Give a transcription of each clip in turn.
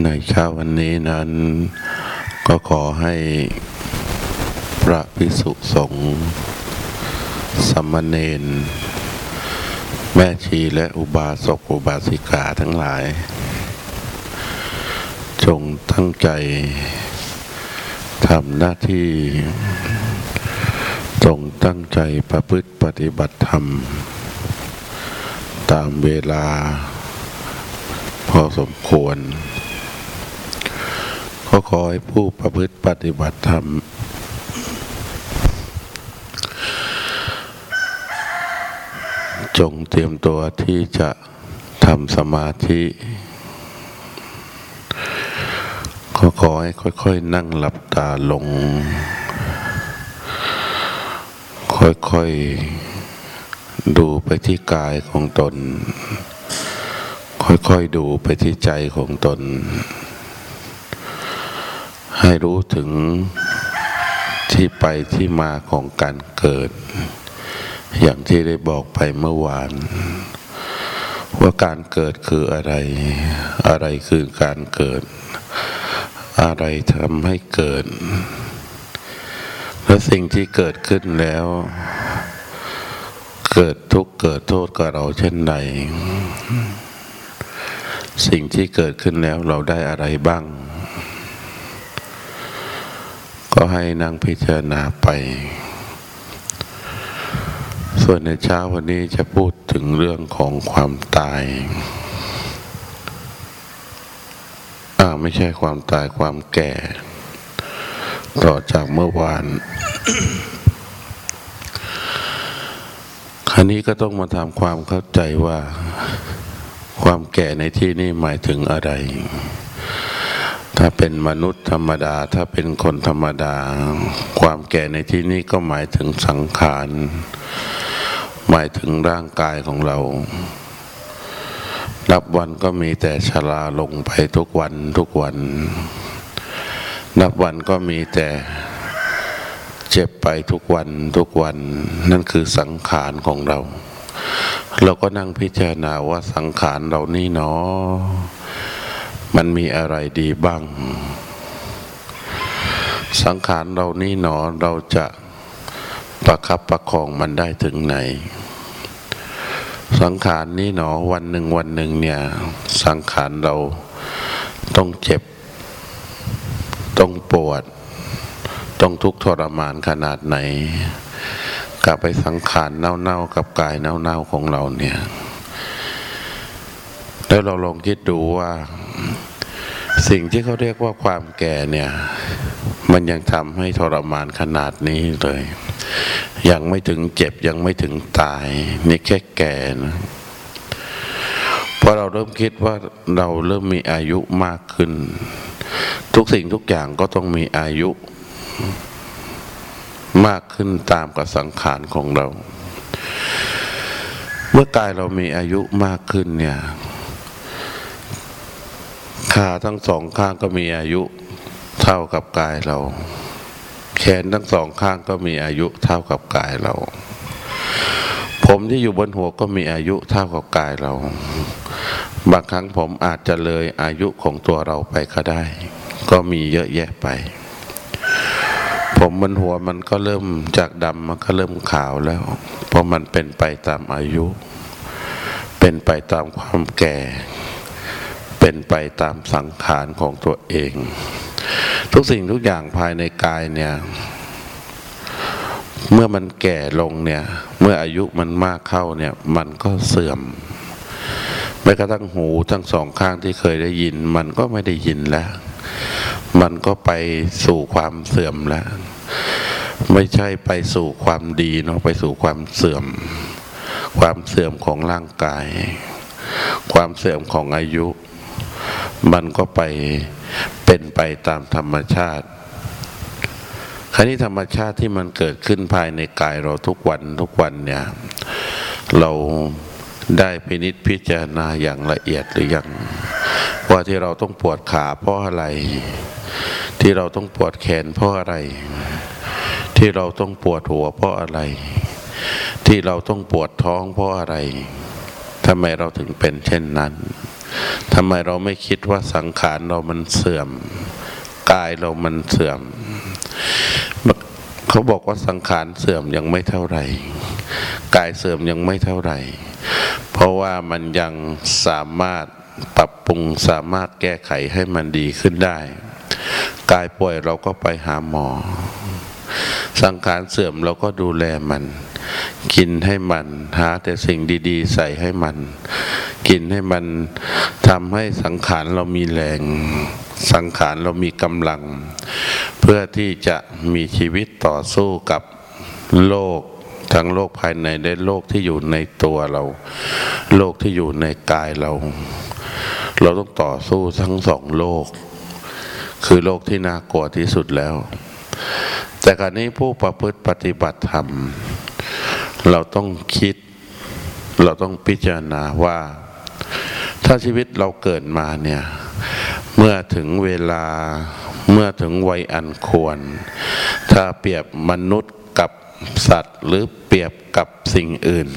ในเช้าวันนี้นั้น ก็ขอให้พระภิกษุสงฆ์สมณเณรแม่ชีและอุบาสกอุบาสิกาทั้งหลาย จงตั้งใจทำหน้าที่ จงตั้งใจประพฤติปฏิบัติธรรม ตามเวลาพอสมควร ก็ขอให้ผู้ประพฤติปฏิบัติธรรม จงเตรียมตัวที่จะทำสมาธิก็ขอให้ค่อยๆนั่งหลับตาลง ค่อยๆดูไปที่กายของตน ค่อยๆดูไปที่ใจของตน ให้รู้ถึงที่ไปที่มาของการเกิด อย่างที่ได้บอกไปเมื่อวาน ว่าการเกิดคืออะไร อะไรคือการเกิด อะไรทำให้เกิด และสิ่งที่เกิดขึ้นแล้ว เกิดทุกข์เกิดโทษกับเราเช่นใดสิ่งที่เกิดขึ้นแล้วเราได้อะไรบ้าง ก็ให้นั่งพิจารณาไป ส่วนในเช้าวันนี้จะพูดถึงเรื่องของความตายอ่าไม่ใช่ความตายความแก่ ต่อจากเมื่อวานคราวนี้ก็ต้องมาทำความเข้าใจว่า ความแก่ในที่นี้หมายถึงอะไร ถ้าเป็นมนุษย์ธรรมดา ถ้าเป็นคนธรรมดา ความแก่ในที่นี้ก็หมายถึงสังขารหมายถึงร่างกายของเรา นับวันก็มีแต่ชราลงไปทุกวันทุกวัน นับวันก็มีแต่เจ็บไปทุกวันทุกวัน นั่นคือสังขารของเรา เราก็นั่งพิจารณาว่าสังขารเรานี่เนาะ มันมีอะไรดีบ้าง สังขารเรานี่หนอเราจะประคับประคองมันได้ถึงไหน สังขารนี้หนอวันหนึ่งวันหนึ่งเนี่ย สังขารเราต้องเจ็บ ต้องปวด ต้องทุกข์ทรมานขนาดไหนกลับไปสังขารเน่าๆกับกายเน่าๆของเราเนี่ย แล้วเราลองคิดดูว่า สิ่งที่เขาเรียกว่าความแก่เนี่ย มันยังทำให้ทรมานขนาดนี้เลย ยังไม่ถึงเจ็บยังไม่ถึงตาย นี่แค่แก่นะพอเราเริ่มคิดว่าเราเริ่มมีอายุมากขึ้น ทุกสิ่งทุกอย่างก็ต้องมีอายุ มากขึ้นตามกับสังขารของเรา เมื่อกายเรามีอายุมากขึ้นเนี่ย ขาทั้งสองข้างก็มีอายุเท่ากับกายเรา แขนทั้งสองข้างก็มีอายุเท่ากับกายเรา ผมที่อยู่บนหัวก็มีอายุเท่ากับกายเรา บางครั้งผมอาจจะเลยอายุของตัวเราไปก็ได้ ก็มีเยอะแยะไป ผมบนหัวมันก็เริ่มจากดำมันก็เริ่มขาวแล้ว เพราะมันเป็นไปตามอายุ เป็นไปตามความแก่ เป็นไปตามสังขารของตัวเอง ทุกสิ่งทุกอย่างภายในกายเนี่ยเมื่อมันแก่ลงเนี่ย เมื่ออายุมันมากเข้าเนี่ย มันก็เสื่อมแม้กระทั่งหูทั้งสองข้างที่เคยได้ยิน มันก็ไม่ได้ยินแล้ว มันก็ไปสู่ความเสื่อมแล้ว ไม่ใช่ไปสู่ความดีเนาะไปสู่ความเสื่อม ความเสื่อมของร่างกาย ความเสื่อมของอายุ มันก็ไปเป็นไปตามธรรมชาติคราวนี้ธรรมชาติที่มันเกิดขึ้นภายในกายเราทุกวันทุกวันเนี่ย เราได้พินิษพิจารณาอย่างละเอียดหรือยังว่าที่เราต้องปวดขาเพราะอะไร ที่เราต้องปวดแขนเพราะอะไร ที่เราต้องปวดหัวเพราะอะไร ที่เราต้องปวดท้องเพราะอะไรทำไมเราถึงเป็นเช่นนั้น ทำไมเราไม่คิดว่าสังขารเรามันเสื่อม กายเรามันเสื่อม เขาบอกว่าสังขารเสื่อมยังไม่เท่าไหร่ กายเสื่อมยังไม่เท่าไหร่ เพราะว่ามันยังสามารถปรับปรุงสามารถแก้ไขให้มันดีขึ้นได้ กายป่วยเราก็ไปหาหมอ สังขารเสื่อมเราก็ดูแลมัน กินให้มันหาแต่สิ่งดีๆ ใส่ให้มัน กินให้มันทำให้สังขารเรามีแรงสังขารเรามีกำลัง เพื่อที่จะมีชีวิตต่อสู้กับโลกทั้งโลกภายในและโลกที่อยู่ในตัวเรา โลกที่อยู่ในกายเรา เราต้องต่อสู้ทั้งสองโลก คือโลกที่น่ากลัวที่สุดแล้ว แต่การนี้ผู้ประพฤติปฏิบัติธรรม เราต้องคิด เราต้องพิจารณาว่า ถ้าชีวิตเราเกิดมาเนี่ย เมื่อถึงเวลาเมื่อถึงวัยอันควร ถ้าเปรียบมนุษย์กับสัตว์ หรือเปรียบกับสิ่งอื่น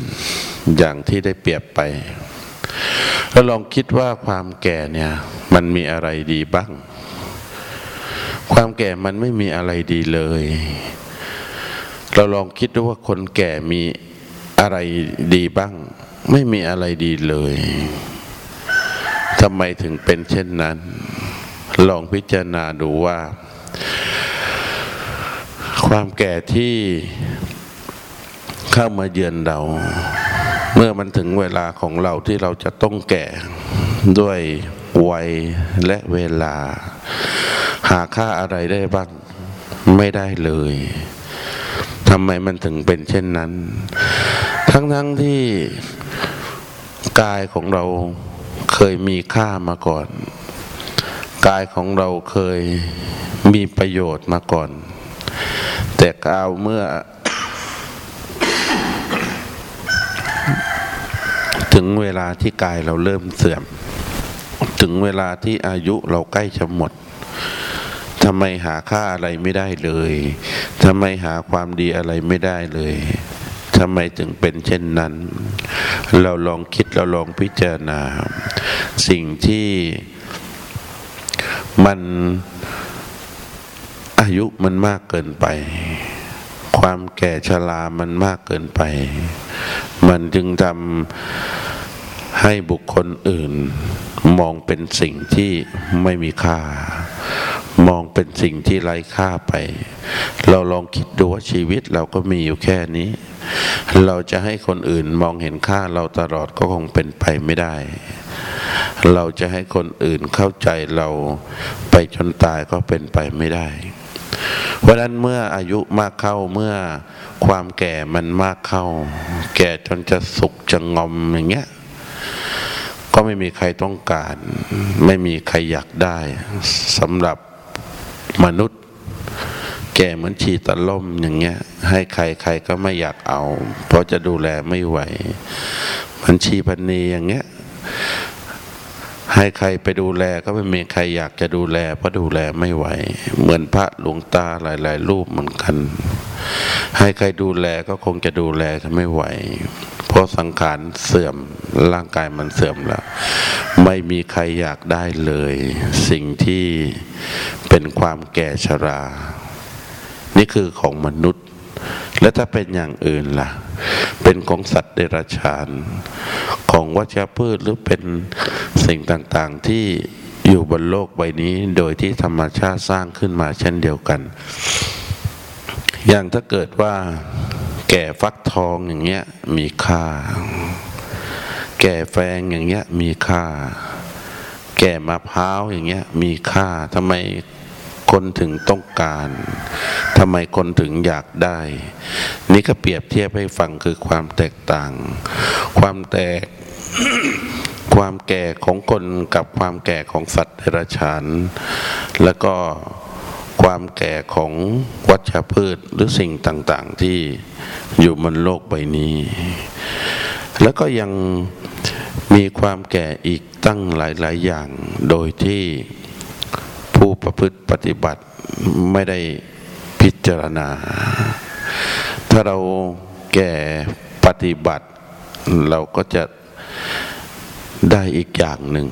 อย่างที่ได้เปรียบไป แล้วลองคิดว่าความแก่เนี่ย มันมีอะไรดีบ้าง ความแก่มันไม่มีอะไรดีเลย เราลองคิดดูว่าคนแก่มีอะไรดีบ้าง ไม่มีอะไรดีเลยทำไมถึงเป็นเช่นนั้น ลองพิจารณาดูว่า ความแก่ที่เข้ามาเยือนเรา เมื่อมันถึงเวลาของเราที่เราจะต้องแก่ด้วยวัยและเวลา หาค่าอะไรได้บ้าง ไม่ได้เลยทำไมมันถึงเป็นเช่นนั้น ทั้งทั้งที่กายของเราเคยมีค่ามาก่อน กายของเราเคยมีประโยชน์มาก่อน แต่กาวเมื่อ ถึงเวลาที่กายเราเริ่มเสื่อม ถึงเวลาที่อายุเราใกล้จะหมด ทำไมหาค่าอะไรไม่ได้เลยทำไมหาความดีอะไรไม่ได้เลยทำไมถึงเป็นเช่นนั้น เราลองคิดเราลองพิจารณา สิ่งที่มันอายุมันมากเกินไป ความแก่ชรามันมากเกินไป มันจึงทำ ให้บุคคลอื่น มองเป็นสิ่งที่ไม่มีค่า มองเป็นสิ่งที่ไร้ค่าไป เราลองคิดดูว่าชีวิตเราก็มีอยู่แค่นี้ เราจะให้คนอื่นมองเห็นค่าเราตลอดก็คงเป็นไปไม่ได้ เราจะให้คนอื่นเข้าใจเราไปจนตายก็เป็นไปไม่ได้เพราะนั้นเมื่ออายุมากเข้าเมื่อความแก่มันมากเข้า แก่จนจะสุกจะงอมอย่างเงี้ย ก็ไม่มีใครต้องการ ไม่มีใครอยากได้สำหรับมนุษย์ แก่เหมือนฉีตะล่มอย่างเงี้ย ให้ใครใครก็ไม่อยากเอา เพราะจะดูแลไม่ไหวมันชีพันนีอย่างเงี้ยให้ใครไปดูแลก็ไม่มีใครอยากจะดูแล เพราะดูแลไม่ไหว เหมือนพระหลวงตาหลาย ๆ รูปเหมือนกัน ให้ใครดูแลก็คงจะดูแลจะไม่ไหว ราะสังขารเสื่อมร่างกายมันเสื่อมแล้ว ไม่มีใครอยากได้เลย สิ่งที่เป็นความแก่ชรา นี่คือของมนุษย์ และถ้าเป็นอย่างอื่นล่ะ เป็นของสัตว์เดรัจฉาน ของวัชพืชหรือเป็นสิ่งต่างๆที่อยู่บนโลกใบนี้โดยที่ธรรมชาติสร้างขึ้นมาเช่นเดียวกัน อย่างถ้าเกิดว่า แก่ฟักทองอย่างเงี้ยมีค่า แก่แฟงอย่างเงี้ยมีค่า แก่มะพร้าวอย่างเงี้ยมีค่าทำไมคนถึงต้องการทำไมคนถึงอยากได้ นี่ก็เปรียบเทียบให้ฟังคือความแตกต่าง ความแตกความแก่ของคนกับความแก่ของสัตว์เดรัจฉาน แล้วก็ ความแก่ของวัชพืชหรือสิ่งต่างๆที่อยู่บนโลกใบนี้ แล้วก็ยังมีความแก่อีกตั้งหลาย ๆ อย่าง โดยที่ผู้ประพฤติปฏิบัติไม่ได้พิจารณา ถ้าเราแก่ปฏิบัติ เราก็จะได้อีกอย่างหนึ่ง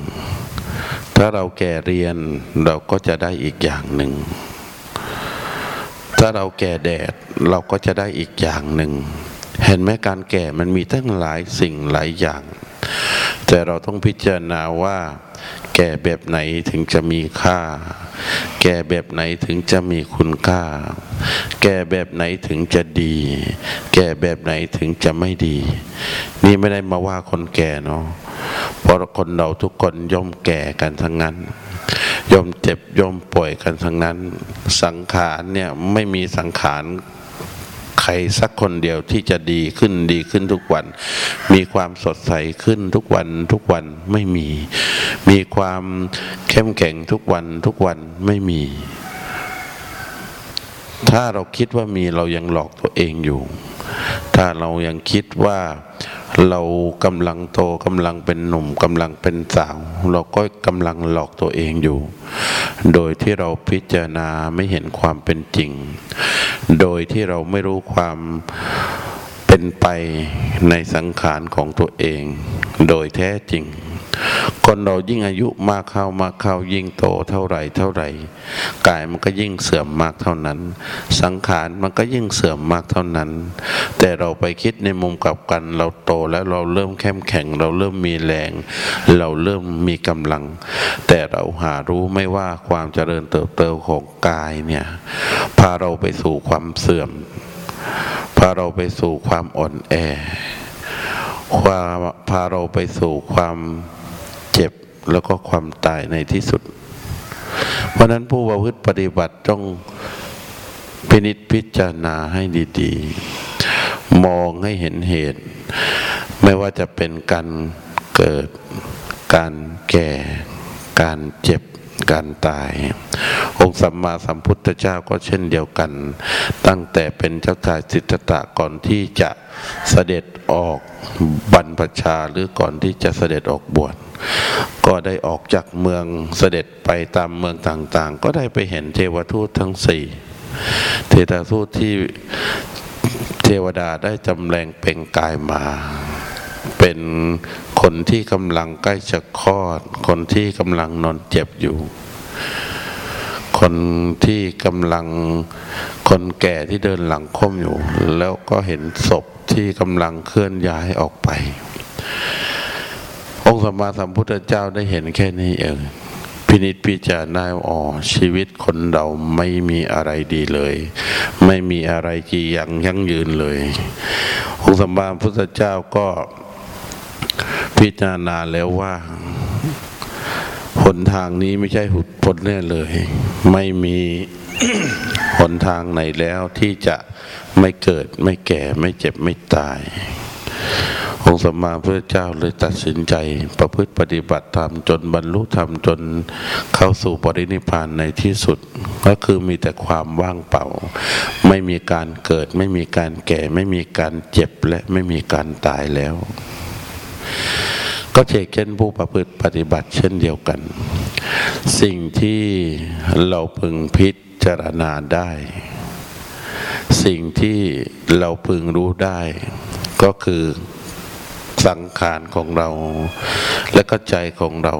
ถ้าเราแก่เรียนเราก็จะได้อีกอย่างหนึ่ง ถ้าเราแก่แดดเราก็จะได้อีกอย่างหนึ่ง เห็นไหมการแก่มันมีตั้งหลายสิ่งหลายอย่าง แต่เราต้องพิจารณาว่าแก่แบบไหนถึงจะมีค่า แก่แบบไหนถึงจะมีคุณค่า แก่แบบไหนถึงจะดี แก่แบบไหนถึงจะไม่ดี นี่ไม่ได้มาว่าคนแก่เนาะ เพราะคนเราทุกคนย่อมแก่กันทั้งนั้น ยอมเจ็บยอมป่วยกันทั้งนั้น สังขารเนี่ยไม่มีสังขารใครสักคนเดียวที่จะดีขึ้นดีขึ้นทุกวัน มีความสดใสขึ้นทุกวันทุกวันไม่มี มีความเข้มแข็งทุกวันทุกวันไม่มี ถ้าเราคิดว่ามีเรายังหลอกตัวเองอยู่ ถ้าเรายังคิดว่า เรากำลังโตกำลังเป็นหนุ่มกำลังเป็นสาว เราก็กำลังหลอกตัวเองอยู่ โดยที่เราพิจารณาไม่เห็นความเป็นจริง โดยที่เราไม่รู้ความเป็นไปในสังขารของตัวเอง โดยแท้จริง คนเรายิ่งอายุมากเข้ามากเข้ายิ่งโตเท่าไหร่เท่าไหร่กายมันก็ยิ่งเสื่อมมากเท่านั้น สังขารมันก็ยิ่งเสื่อมมากเท่านั้น แต่เราไปคิดในมุมกลับกัน เราโตแล้วเราเริ่มเข้มแข็ง เราเริ่มมีแรง เราเริ่มมีกำลัง แต่เราหารู้ไม่ว่าความเจริญเติบโตของกายเนี่ยพาเราไปสู่ความเสื่อม พาเราไปสู่ความอ่อนแอความพาเราไปสู่ความ เจ็บแล้วก็ความตายในที่สุด เพราะนั้นผู้ประพฤติปฏิบัติต้องพินิจพิจารณาให้ดีๆ มองให้เห็นเหตุ ไม่ว่าจะเป็นการเกิด การแก่ การเจ็บ การตาย องค์สัมมาสัมพุทธเจ้าก็เช่นเดียวกัน ตั้งแต่เป็นเจ้าชายสิทธัตถะก่อนที่จะเสด็จออกบรรพชาหรือก่อนที่จะเสด็จออกบวชก็ได้ออกจากเมืองเสด็จไปตามเมืองต่างๆ ก็ได้ไปเห็นเทวทูตทั้งสี่เทวทูตที่เทวดาได้จำแรงเป็นกายมา เป็นคนที่กำลังใกล้จะคลอด คนที่กำลังนอนเจ็บอยู่ คนที่กำลังคนแก่ที่เดินหลังค่อมอยู่ แล้วก็เห็นศพที่กำลังเคลื่อนย้ายออกไป องค์สมมาสัมพุทธเจ้าได้เห็นแค่นี้เองพินิจพิจารณาอ๋อชีวิตคนเราไม่มีอะไรดีเลย ไม่มีอะไรจีอยังยั่งยืนเลย องค์สมมาพุทธเจ้าก็ พิจารณาแล้วว่า หนทางนี้ไม่ใช่หุดพ้นแน่เลย ไม่มีหนทางไหนแล้วที่จะไม่เกิดไม่แก่ไม่เจ็บไม่ตาย องค์สมมาพระเจ้าเลยตัดสินใจประพฤติปฏิบัติธรรมจนบรรลุธรรมจนเข้าสู่ปรินิพพานในที่สุด ก็คือมีแต่ความว่างเปล่า ไม่มีการเกิด ไม่มีการแก่ ไม่มีการเจ็บและไม่มีการตายแล้ว ก็เช่นเช่นผู้ประพฤติปฏิบัติเช่นเดียวกัน สิ่งที่เราพึงพิจารณาได้ สิ่งที่เราพึงรู้ได้ ก็คือสังขารของเรา และก็ใจของเรา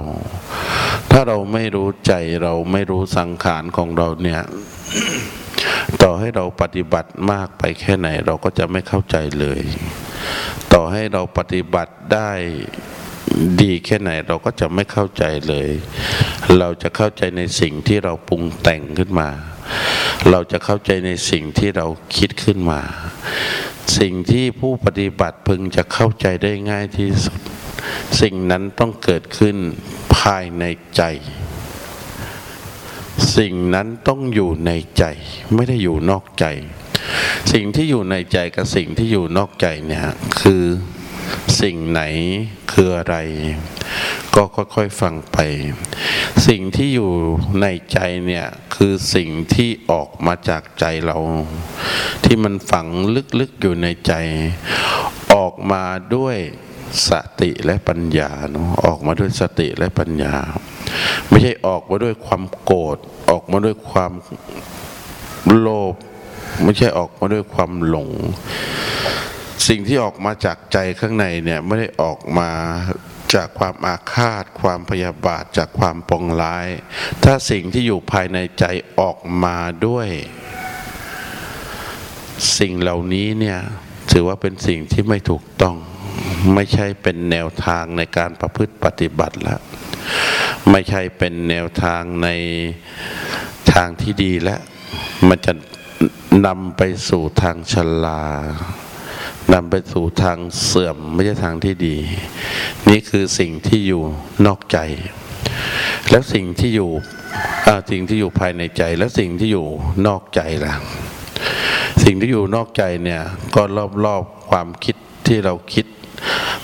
ถ้าเราไม่รู้ใจเราไม่รู้สังขารของเราเนี่ยต่อให้เราปฏิบัติมากไปแค่ไหน เราก็จะไม่เข้าใจเลย ต่อให้เราปฏิบัติได้ดีแค่ไหนเราก็จะไม่เข้าใจเลย เราจะเข้าใจในสิ่งที่เราปรุงแต่งขึ้นมา เราจะเข้าใจในสิ่งที่เราคิดขึ้นมา สิ่งที่ผู้ปฏิบัติพึงจะเข้าใจได้ง่ายที่สุด สิ่งนั้นต้องเกิดขึ้นภายในใจ สิ่งนั้นต้องอยู่ในใจไม่ได้อยู่นอกใจ สิ่งที่อยู่ในใจกับสิ่งที่อยู่นอกใจเนี่ยคือสิ่งไหนคืออะไร ก็ค่อยๆฟังไป สิ่งที่อยู่ในใจเนี่ยคือสิ่งที่ออกมาจากใจเรา ที่มันฝังลึกๆอยู่ในใจ ออกมาด้วยสติและปัญญาเนาะออกมาด้วยสติและปัญญา ไม่ใช่ออกมาด้วยความโกรธออกมาด้วยความโลภ ไม่ใช่ออกมาด้วยความหลง สิ่งที่ออกมาจากใจข้างในเนี่ยไม่ได้ออกมาจากความอาฆาต ความพยาบาทจากความปองร้าย ถ้าสิ่งที่อยู่ภายในใจออกมาด้วย สิ่งเหล่านี้เนี่ยถือว่าเป็นสิ่งที่ไม่ถูกต้อง ไม่ใช่เป็นแนวทางในการประพฤติปฏิบัติแล้วไม่ใช่เป็นแนวทางในทางที่ดีแล้วมันจะ นำไปสู่ทางชลานำไปสู่ทางเสื่อมไม่ใช่ทางที่ดี นี่คือสิ่งที่อยู่นอกใจ แล้วสิ่งที่อยู่สิ่งที่อยู่ภายในใจ แล้วสิ่งที่อยู่นอกใจล่ะ สิ่งที่อยู่นอกใจเนี่ยก็รอบๆความคิดที่เราคิด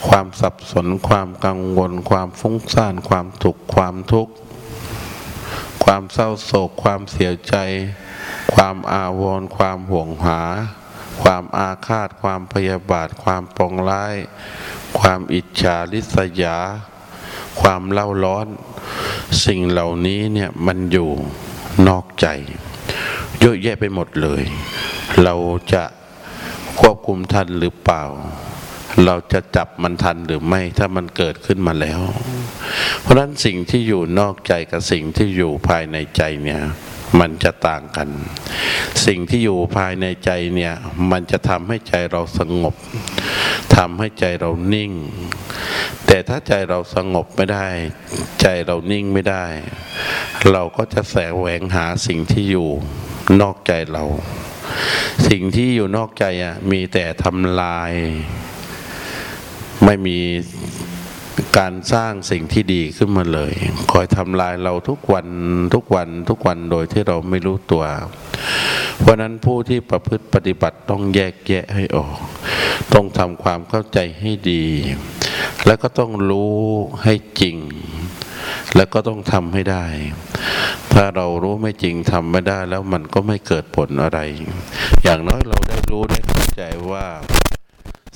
ความสับสน ความกังวล ความฟุ้งซ่าน ความทุกข์ความทุกข์ ความเศร้าโศก ความเสียใจ ความอาวรณ์ความห่วงหา ความอาฆาต ความพยาบาท ความปองร้าย ความอิจฉาริษยา ความเล่าร้อน สิ่งเหล่านี้เนี่ยมันอยู่นอกใจ เยอะแยะไปหมดเลย เราจะควบคุมทันหรือเปล่า เราจะจับมันทันหรือไม่ถ้ามันเกิดขึ้นมาแล้ว เพราะนั้นสิ่งที่อยู่นอกใจกับสิ่งที่อยู่ภายในใจเนี่ย มันจะต่างกัน สิ่งที่อยู่ภายในใจเนี่ยมันจะทำให้ใจเราสงบทำให้ใจเรานิ่ง แต่ถ้าใจเราสงบไม่ได้ ใจเรานิ่งไม่ได้ เราก็จะแสวงหาสิ่งที่อยู่นอกใจเรา สิ่งที่อยู่นอกใจอะมีแต่ทำลาย ไม่มี การสร้างสิ่งที่ดีขึ้นมาเลย คอยทำลายเราทุกวันทุกวันทุกวันโดยที่เราไม่รู้ตัว เพราะนั้นผู้ที่ประพฤติปฏิบัติต้องแยกแยะให้ออก ต้องทำความเข้าใจให้ดี แล้วก็ต้องรู้ให้จริง แล้วก็ต้องทำให้ได้ ถ้าเรารู้ไม่จริงทำไม่ได้แล้วมันก็ไม่เกิดผลอะไร อย่างน้อยเราได้รู้ได้เข้าใจว่า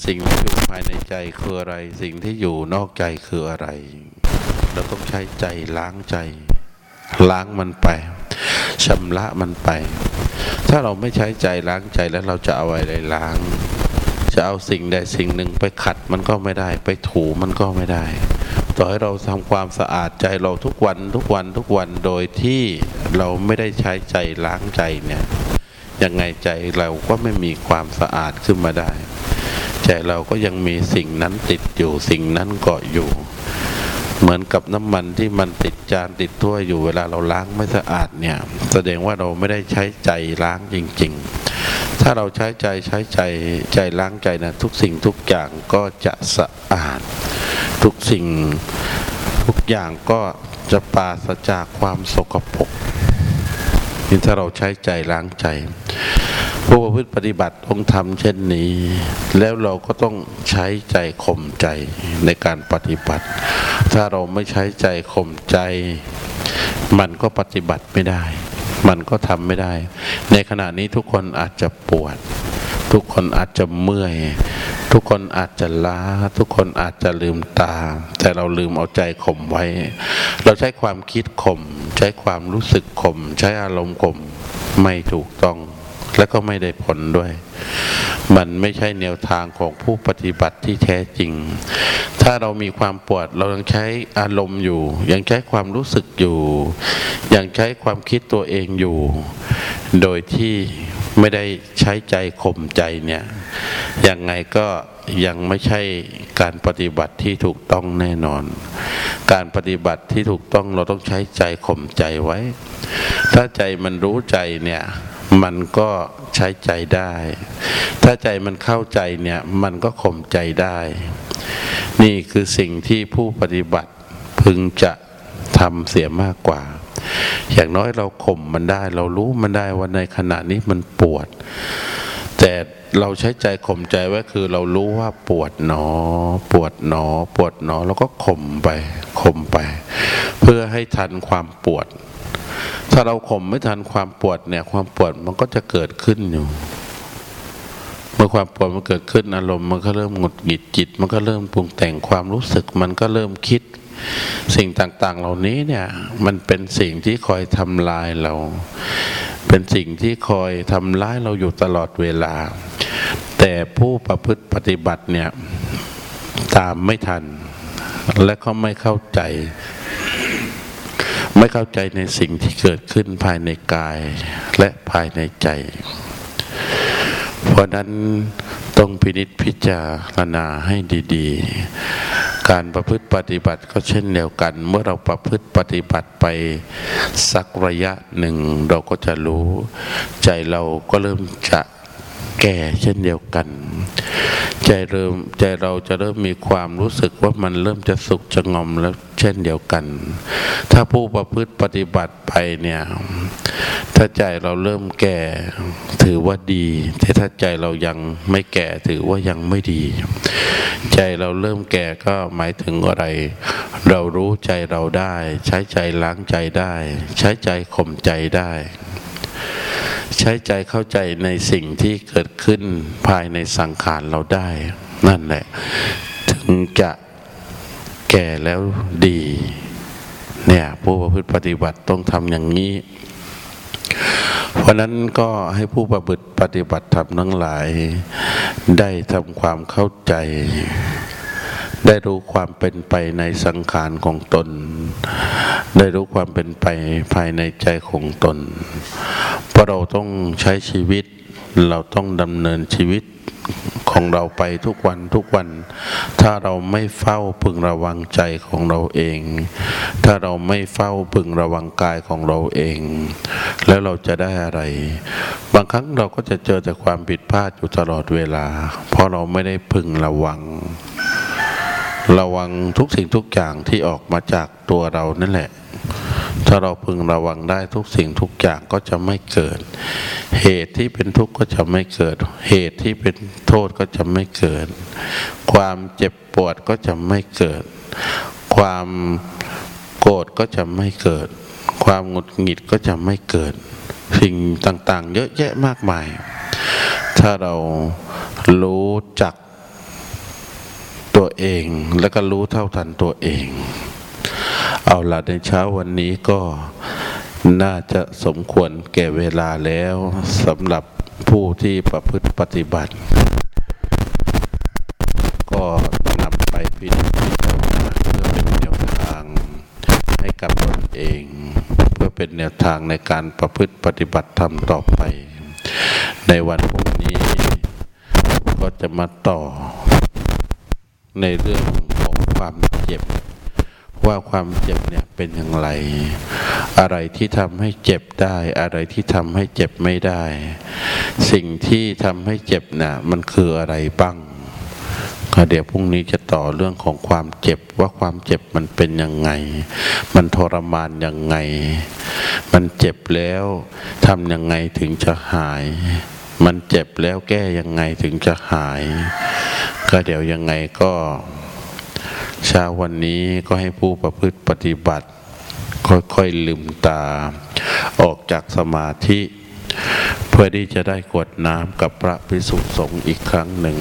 สิ่งที่อยู่ภายในใจคืออะไร สิ่งที่อยู่นอกใจคืออะไร เราต้องใช้ใจล้างใจ ล้างมันไปชำระมันไป ถ้าเราไม่ใช้ใจล้างใจแล้วเราจะเอาอะไรล้าง จะเอาสิ่งใดสิ่งหนึ่งไปขัดมันก็ไม่ได้ ไปถูมันก็ไม่ได้ ต่อให้เราทำความสะอาดใจเราทุกวันทุกวันทุกวันโดยที่เราไม่ได้ใช้ใจล้างใจเนี่ยยังไงใจเราก็ไม่มีความสะอาดขึ้นมาได้ ใจเราก็ยังมีสิ่งนั้นติดอยู่สิ่งนั้นเกาะอยู่ เหมือนกับน้ำมันที่มันติดจานติดถ้วยอยู่เวลาเราล้างไม่สะอาดเนี่ย แสดงว่าเราไม่ได้ใช้ใจล้างจริง ๆ ถ้าเราใช้ใจใช้ใจใจล้างใจนะทุกสิ่งทุกอย่างก็จะสะอาด ทุกสิ่งทุกอย่างก็จะปราศจากความสกปรกนี่ถ้าเราใช้ใจล้างใจ ผู้ประพฤติปฏิบัติต้องทำเช่นนี้ แล้วเราก็ต้องใช้ใจข่มใจในการปฏิบัติ ถ้าเราไม่ใช้ใจข่มใจ มันก็ปฏิบัติไม่ได้ มันก็ทำไม่ได้ ในขณะนี้ทุกคนอาจจะปวด ทุกคนอาจจะเมื่อย ทุกคนอาจจะล้า ทุกคนอาจจะลืมตา แต่เราลืมเอาใจข่มไว้ เราใช้ความคิดข่ม ใช้ความรู้สึกข่ม ใช้อารมณ์ข่ม ไม่ถูกต้อง และก็ไม่ได้ผลด้วย มันไม่ใช่แนวทางของผู้ปฏิบัติที่แท้จริง ถ้าเรามีความปวดเรายังใช้อารมณ์อยู่ ยังใช้ความรู้สึกอยู่ ยังใช้ความคิดตัวเองอยู่ โดยที่ไม่ได้ใช้ใจข่มใจเนี่ยยังไงก็ยังไม่ใช่การปฏิบัติที่ถูกต้องแน่นอน การปฏิบัติที่ถูกต้องเราต้องใช้ใจข่มใจไว้ ถ้าใจมันรู้ใจเนี่ย มันก็ใช้ใจได้ ถ้าใจมันเข้าใจเนี่ยมันก็ข่มใจได้ นี่คือสิ่งที่ผู้ปฏิบัติพึงจะทำเสียมากกว่า อย่างน้อยเราข่มมันได้ เรารู้มันได้ว่าในขณะนี้มันปวด แต่เราใช้ใจข่มใจไว้คือเรารู้ว่าปวดหนอ ปวดหนอ ปวดหนอแล้วก็ข่มไปข่มไป เพื่อให้ทันความปวด ถ้าเราข่มไม่ทันความปวดเนี่ย ความปวดมันก็จะเกิดขึ้นอยู่เมื่อความปวดมันเกิดขึ้นอารมณ์มันก็เริ่มหงุดหงิดจิต มันก็เริ่มปรุงแต่งความรู้สึก มันก็เริ่มคิด สิ่งต่างๆ เหล่านี้เนี่ย มันเป็นสิ่งที่คอยทำลายเรา เป็นสิ่งที่คอยทำร้ายเราอยู่ตลอดเวลา แต่ผู้ประพฤติปฏิบัติเนี่ย ตามไม่ทัน และก็ไม่เข้าใจ ไม่เข้าใจในสิ่งที่เกิดขึ้นภายในกายและภายในใจ เพราะนั้นต้องพินิษพิจารณาให้ดีๆ การประพฤติปฏิบัติก็เช่นเดียวกัน เมื่อเราประพฤติปฏิบัติไปสักระยะหนึ่ง เราก็จะรู้ ใจเราก็เริ่มจะ แก่เช่นเดียวกัน ใจเริ่มใจเราจะเริ่มมีความรู้สึกว่ามันเริ่มจะสุขจะงอมแล้วเช่นเดียวกัน ถ้าผู้ประพฤติปฏิบัติไปเนี่ย ถ้าใจเราเริ่มแก่ถือว่าดี แต่ถ้าใจเรายังไม่แก่ถือว่ายังไม่ดี ใจเราเริ่มแก่ก็หมายถึงอะไร เรารู้ใจเราได้ ใช้ใจล้างใจได้ ใช้ใจข่มใจได้ ใช้ใจเข้าใจในสิ่งที่เกิดขึ้นภายในสังขารเราได้ นั่นแหละ ถึงจะแก่แล้วดี เนี่ยผู้ประพฤติปฏิบัติต้องทำอย่างนี้ เพราะนั้นก็ให้ผู้ประพฤติปฏิบัติธรรมทั้งหลาย ได้ทำความเข้าใจได้รู้ความเป็นไปในสังขารของตน ได้รู้ความเป็นไปภายในใจของตน เพราะเราต้องใช้ชีวิต เราต้องดำเนินชีวิตของเราไปทุกวันทุกวัน ถ้าเราไม่เฝ้าพึงระวังใจของเราเอง ถ้าเราไม่เฝ้าพึงระวังกายของเราเอง แล้วเราจะได้อะไร บางครั้งเราก็จะเจอแต่ความผิดพลาดอยู่ตลอดเวลา เพราะเราไม่ได้พึงระวัง ระวังทุกสิ่งทุกอย่างที่ออกมาจากตัวเรานั่นแหละ ถ้าเราพึงระวังได้ทุกสิ่งทุกอย่างก็จะไม่เกิด เหตุที่เป็นทุกข์ก็จะไม่เกิด เหตุที่เป็นโทษก็จะไม่เกิด ความเจ็บปวดก็จะไม่เกิด ความโกรธก็จะไม่เกิด ความหงุดหงิดก็จะไม่เกิด สิ่งต่างๆ เยอะแยะมากมาย ถ้าเรารู้จักตัวเองแล้วก็รู้เท่าทันตัวเอง เอาละในเช้าวันนี้ก็น่าจะสมควรแก่เวลาแล้วสำหรับผู้ที่ประพฤติปฏิบัติ ก็นำไปพิจารณาเพื่อเป็นแนวทางให้กับตนเอง เพื่อเป็นแนวทางในการประพฤติปฏิบัติธรรมต่อไป ในวันพรุ่งนี้ก็จะมาต่อในเรื่องของความเจ็บ ว่าความเจ็บเนี่ยเป็นอย่างไร อะไรที่ทำให้เจ็บได้ อะไรที่ทำให้เจ็บไม่ได้ สิ่งที่ทำให้เจ็บน่ะมันคืออะไรบ้างเดี๋ยวพรุ่งนี้จะต่อเรื่องของความเจ็บว่าความเจ็บมันเป็นยังไง มันทรมานยังไง มันเจ็บแล้วทำยังไงถึงจะหาย มันเจ็บแล้วแก้ยังไงถึงจะหาย ก็เดี๋ยวยังไงก็ เช้าวันนี้ก็ให้ผู้ประพฤติปฏิบัติ ค่อยๆลืมตา ออกจากสมาธิ เพื่อที่จะได้กวดน้ำกับพระพิสุสงฆ์อีกครั้งหนึ่ง